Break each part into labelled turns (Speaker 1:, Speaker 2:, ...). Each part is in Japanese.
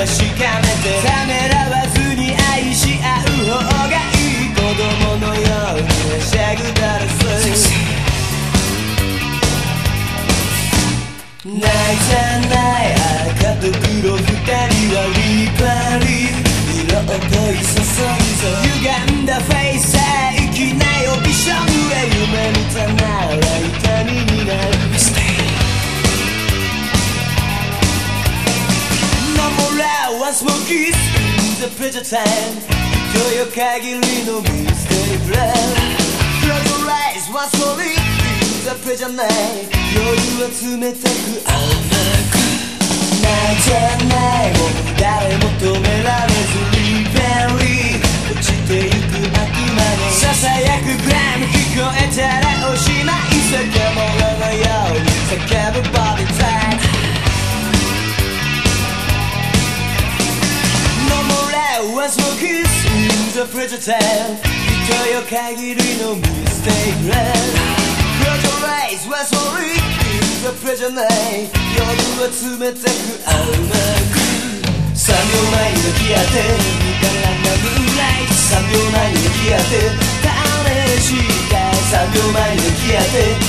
Speaker 1: 確かめてためらわずに愛し合う方がいい。子供のようにはしゃぐだらす loud once more kiss in the pressure time 今日よ限りのミステリープラン Close your eyes once more in the pressure night 夜は冷たく甘くない once more kiss in the pressure time 人よ限りのミステイクラン Close your eyes once more in the pressure night 夜は冷たく甘く3秒前に向き合って見たらなムーンライト3秒前に向き合って試した3秒前に向き合って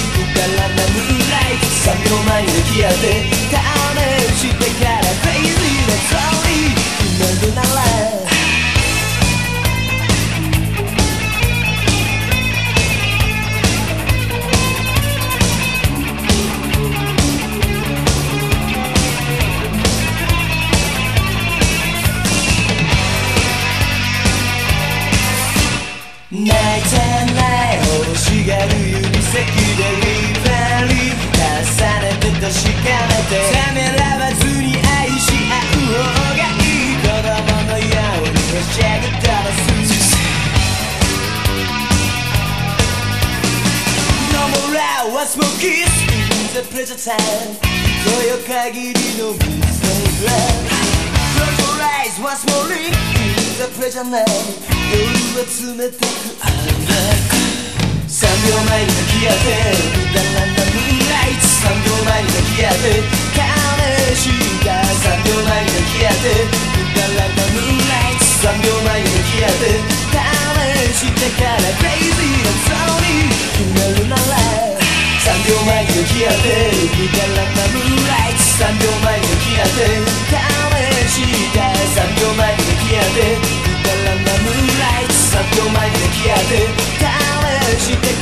Speaker 1: more loud once more kiss in the pressure time 今日よ限りの mistake love Close your eyes once more in the pressure night 夜は冷たく甘く3秒前に向き合ってに消えて身からまむライツ3秒前に消って試した3秒前に消って身たらまムライツ3秒前に消って試して